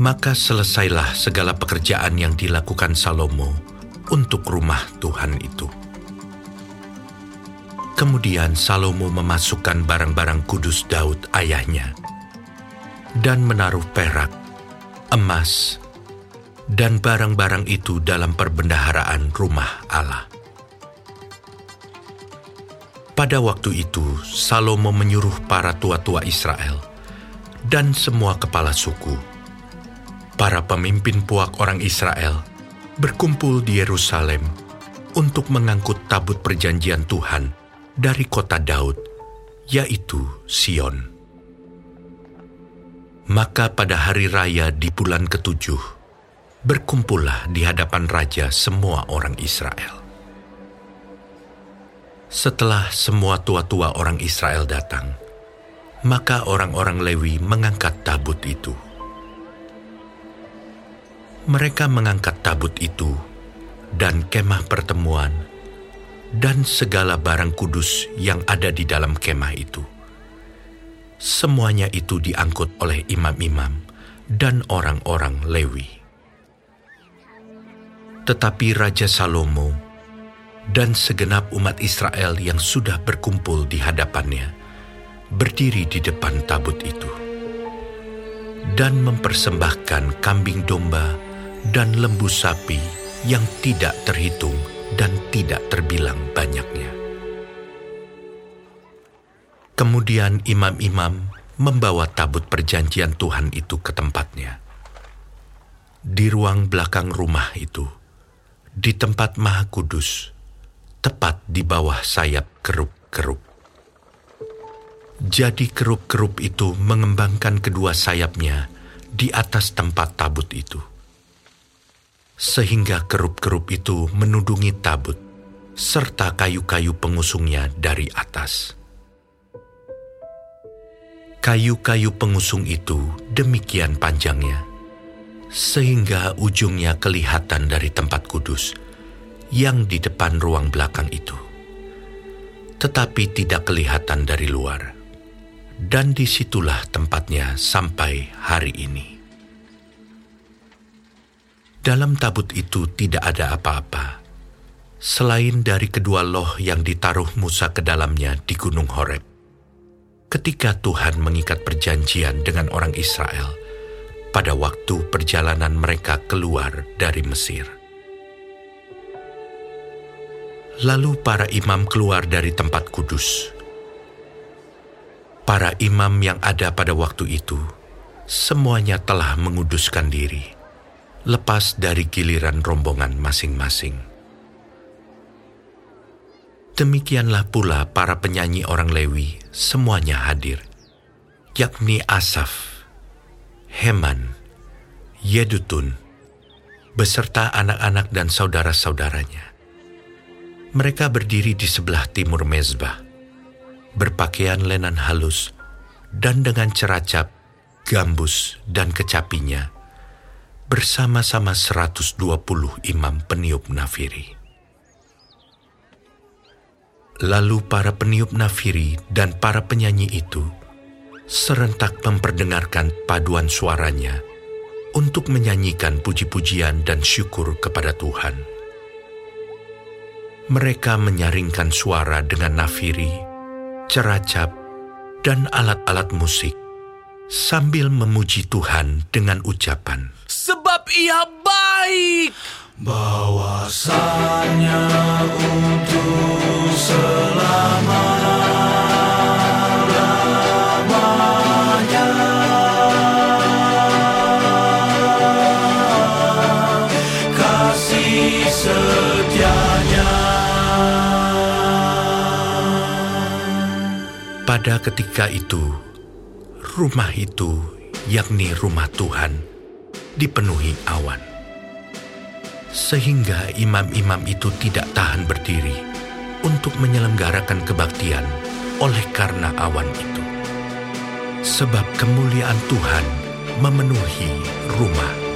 Maka selesailah segala pekerjaan yang dilakukan Salomo untuk rumah Tuhan itu. Kemudian Salomo memasukkan barang-barang kudus Daud ayahnya dan menaruh perak, emas, dan barang-barang itu dalam perbendaharaan rumah Allah. Pada waktu itu, Salomo menyuruh para tua-tua Israel dan semua kepala suku, para pemimpin puak orang Israel, berkumpul di Yerusalem untuk mengangkut tabut perjanjian Tuhan dari kota Daud, yaitu Sion. Maka pada hari raya di bulan ketujuh, berkumpullah di hadapan raja semua orang Israel. Setelah semua tua-tua orang Israel datang, maka orang-orang Lewi mengangkat tabut itu. Mereka mengangkat tabut itu dan kemah pertemuan dan segala barang kudus yang ada di dalam kemah itu. Semuanya itu diangkut oleh imam-imam dan orang-orang Lewi. Tetapi Raja Salomo dan segenap umat Israel yang sudah berkumpul di hadapannya berdiri di depan tabut itu dan mempersembahkan kambing domba dan lembu sapi yang tidak terhitung dan tidak terbilang banyaknya. Kemudian imam-imam membawa tabut perjanjian Tuhan itu ke tempatnya. Di ruang belakang rumah itu, di tempat maha kudus, tepat di bawah sayap kerup-kerup. Jadi kerup-kerup itu mengembangkan kedua sayapnya di atas tempat tabut itu. Sehingga kerup-kerup itu menudungi tabut, serta kayu-kayu pengusungnya dari atas. Kayu-kayu pengusung itu demikian panjangnya, sehingga ujungnya kelihatan dari tempat kudus, yang di depan ruang belakang itu, tetapi tidak kelihatan dari luar, dan di situlah tempatnya sampai hari ini. Dalam tabut itu tidak ada apa-apa, selain dari kedua loh yang ditaruh Musa ke dalamnya di Gunung Horeb. Ketika Tuhan mengikat perjanjian dengan orang Israel pada waktu perjalanan mereka keluar dari Mesir. Lalu para imam keluar dari tempat kudus. Para imam yang ada pada waktu itu, semuanya telah menguduskan diri, lepas dari giliran rombongan masing-masing. Demikianlah pula para penyanyi orang Lewi, semuanya hadir, yakni Asaf, Heman, Yedutun, beserta anak-anak dan saudara-saudaranya mereka berdiri di sebelah timur mezbah, berpakaian lenan halus, dan dengan ceracap, gambus, dan kecapinya, bersama-sama 120 imam peniup nafiri. Lalu para peniup nafiri dan para penyanyi itu serentak memperdengarkan paduan suaranya untuk menyanyikan puji-pujian dan syukur kepada Tuhan mereka menyaringkan suara dengan nafiri, ceracap, dan alat-alat musik sambil memuji Tuhan dengan ucapan, Sebab ia baik! Bahwasanya untuk selama-lamanya Kasih setianya Pada ketika itu, rumah itu, yakni rumah Tuhan, dipenuhi awan. Sehingga imam-imam itu tidak tahan berdiri untuk menyelenggarakan kebaktian oleh karena awan itu. Sebab kemuliaan Tuhan memenuhi rumah.